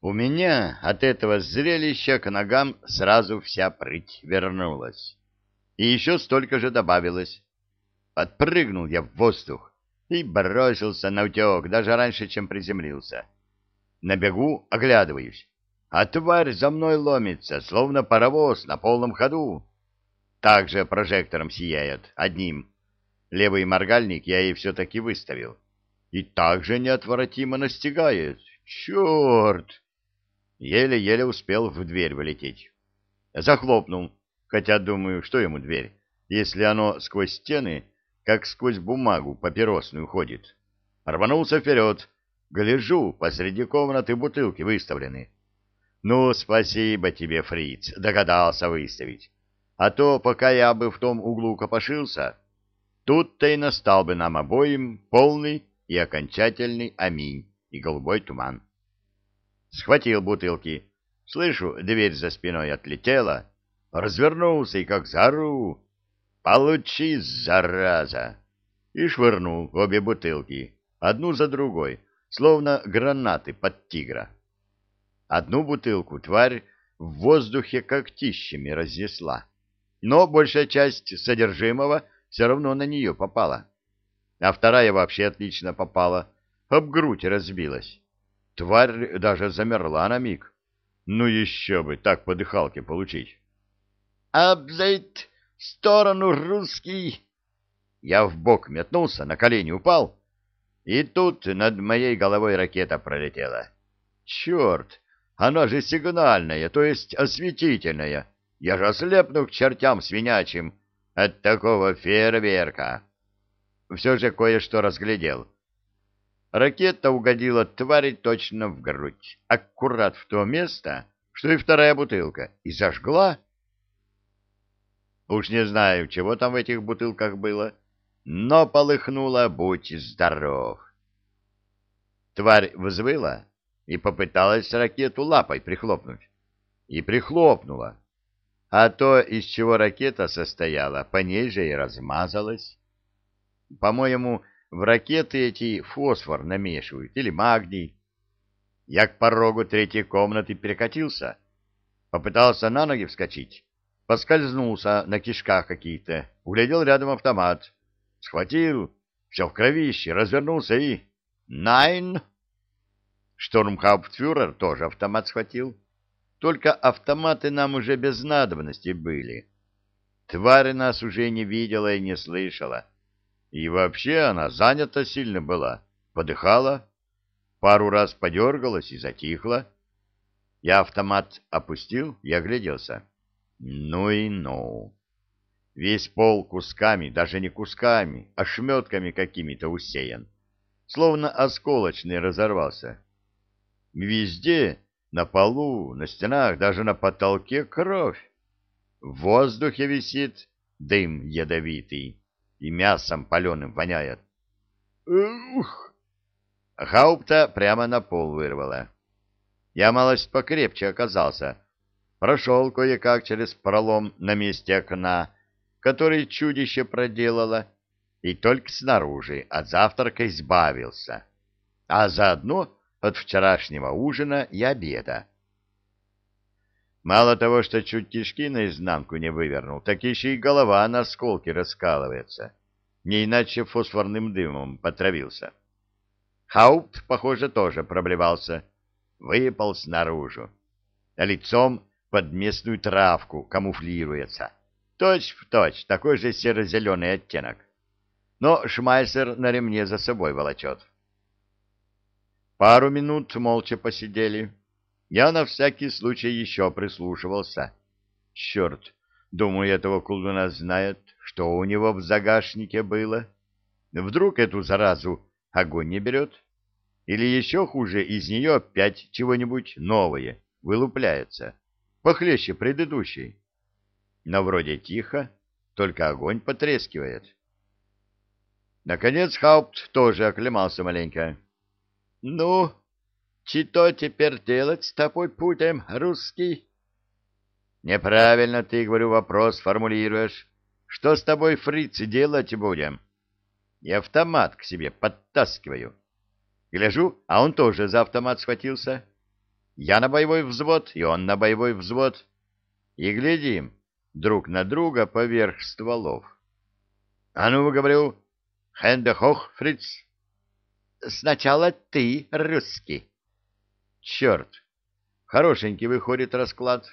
У меня от этого зрелища к ногам сразу вся прыть вернулась. И еще столько же добавилось. Подпрыгнул я в воздух и бросился на утек, даже раньше, чем приземлился. На бегу оглядываюсь, а тварь за мной ломится, словно паровоз на полном ходу. Также прожектором сияет, одним. Левый моргальник я ей все-таки выставил. И также неотвратимо настигает. Черт! Еле-еле успел в дверь вылететь. Захлопнул, хотя думаю, что ему дверь, если оно сквозь стены, как сквозь бумагу папиросную ходит. Рванулся вперед. Гляжу, посреди комнаты бутылки выставлены. Ну, спасибо тебе, фриц, догадался выставить. А то, пока я бы в том углу копошился, тут-то и настал бы нам обоим полный и окончательный аминь и голубой туман. Схватил бутылки. Слышу, дверь за спиной отлетела. Развернулся и как зару. Получи, зараза! И швырнул обе бутылки, одну за другой, словно гранаты под тигра. Одну бутылку тварь в воздухе когтищами разнесла, но большая часть содержимого все равно на нее попала. А вторая вообще отлично попала, об грудь разбилась. Тварь даже замерла на миг. Ну еще бы, так по дыхалке получить. «Абзейт! В сторону, русский!» Я в бок метнулся, на колени упал, и тут над моей головой ракета пролетела. «Черт! Она же сигнальная, то есть осветительная. Я же ослепну к чертям свинячим от такого фейерверка!» Все же кое-что разглядел — Ракета угодила твари точно в грудь, аккурат в то место, что и вторая бутылка, и зажгла. Уж не знаю, чего там в этих бутылках было, но полыхнула, будь здоров. Тварь взвыла и попыталась ракету лапой прихлопнуть. И прихлопнула. А то, из чего ракета состояла, по ней же и размазалась. По-моему, в ракеты эти фосфор намешивают или магний. Я к порогу третьей комнаты перекатился, попытался на ноги вскочить, поскользнулся на кишках какие-то, углядел рядом автомат, схватил, все в кровище, развернулся и... Найн! Штурмхауптфюрер тоже автомат схватил. Только автоматы нам уже без надобности были. Тварь нас уже не видела и не слышала. И вообще она занята сильно была, подыхала, пару раз подергалась и затихла. Я автомат опустил и огляделся. Ну и ну. Весь пол кусками, даже не кусками, а шметками какими-то усеян. Словно осколочный разорвался. Везде, на полу, на стенах, даже на потолке кровь. В воздухе висит дым ядовитый и мясом паленым воняет. Ух! Хаупта прямо на пол вырвала. Я малость покрепче оказался. Прошел кое-как через пролом на месте окна, который чудище проделало, и только снаружи от завтрака избавился, а заодно от вчерашнего ужина и обеда. Мало того, что чуть кишки наизнанку не вывернул, так еще и голова на осколки раскалывается. Не иначе фосфорным дымом потравился. Хаупт, похоже, тоже проблевался. Выпал снаружи. А лицом под местную травку камуфлируется. Точь в точь, такой же серо-зеленый оттенок. Но Шмайсер на ремне за собой волочет. Пару минут молча посидели. Я на всякий случай еще прислушивался. Черт, думаю, этого колдуна знает, что у него в загашнике было. Вдруг эту заразу огонь не берет? Или еще хуже, из нее опять чего-нибудь новое вылупляется, похлеще предыдущей. Но вроде тихо, только огонь потрескивает. Наконец Хаупт тоже оклемался маленько. — Ну, что теперь делать с тобой путем, русский? Неправильно ты, говорю, вопрос формулируешь. Что с тобой, фриц, делать будем? И автомат к себе подтаскиваю. Гляжу, а он тоже за автомат схватился. Я на боевой взвод, и он на боевой взвод. И глядим друг на друга поверх стволов. — А ну, говорю, хендехох, фриц. — Сначала ты, русский. — Черт, хорошенький выходит расклад.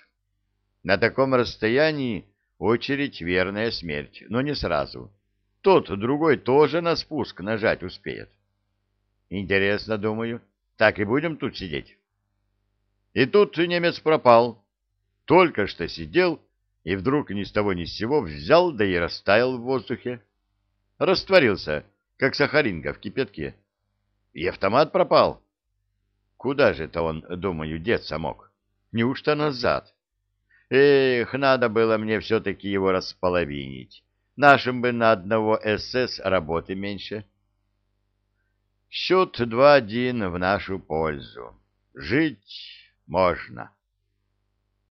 На таком расстоянии очередь верная смерть, но не сразу. Тот другой тоже на спуск нажать успеет. Интересно, думаю, так и будем тут сидеть. И тут немец пропал. Только что сидел, и вдруг ни с того ни с сего взял, да и растаял в воздухе. Растворился, как сахаринка в кипятке. И автомат пропал. Куда же это он, думаю, деться мог? Неужто назад? Эх, надо было мне все-таки его располовинить. Нашим бы на одного СС работы меньше. Счет 2-1 в нашу пользу. Жить можно.